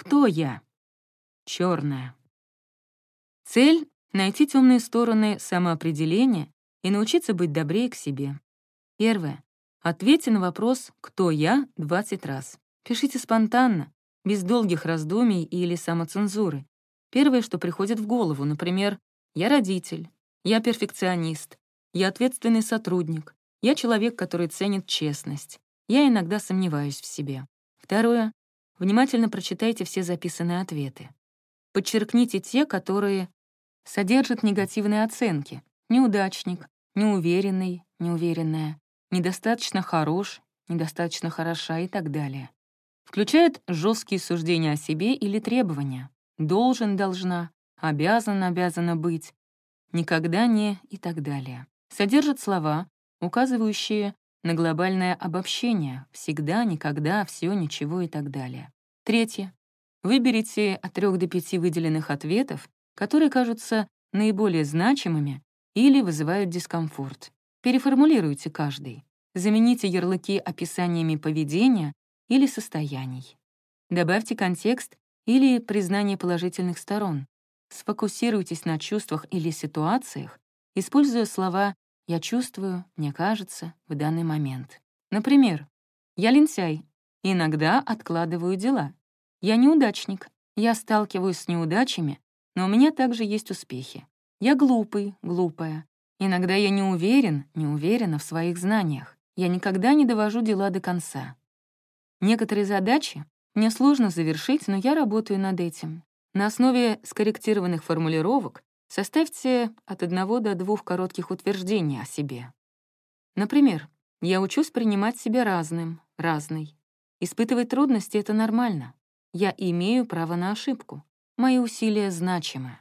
Кто я? Черная. Цель — найти темные стороны самоопределения и научиться быть добрее к себе. Первое. Ответьте на вопрос «Кто я?» 20 раз. Пишите спонтанно, без долгих раздумий или самоцензуры. Первое, что приходит в голову, например, «Я родитель», «Я перфекционист», «Я ответственный сотрудник», «Я человек, который ценит честность», «Я иногда сомневаюсь в себе». Второе. Внимательно прочитайте все записанные ответы. Подчеркните те, которые содержат негативные оценки. Неудачник, неуверенный, неуверенная, недостаточно хорош, недостаточно хороша и так далее. Включает жесткие суждения о себе или требования. Должен, должна, обязан, обязана быть, никогда не и так далее. Содержит слова, указывающие на глобальное обобщение «всегда», «никогда», «все», «ничего» и так далее. Третье. Выберите от трех до пяти выделенных ответов, которые кажутся наиболее значимыми или вызывают дискомфорт. Переформулируйте каждый. Замените ярлыки описаниями поведения или состояний. Добавьте контекст или признание положительных сторон. Сфокусируйтесь на чувствах или ситуациях, используя слова «я чувствую», «мне кажется» в данный момент. Например, «я лентяй, иногда откладываю дела». «Я неудачник, я сталкиваюсь с неудачами, но у меня также есть успехи». «Я глупый, глупая, иногда я не уверен, не уверена в своих знаниях. Я никогда не довожу дела до конца». Некоторые задачи мне сложно завершить, но я работаю над этим. На основе скорректированных формулировок составьте от одного до двух коротких утверждений о себе. Например, «Я учусь принимать себя разным, разной. Испытывать трудности — это нормально. Я имею право на ошибку. Мои усилия значимы».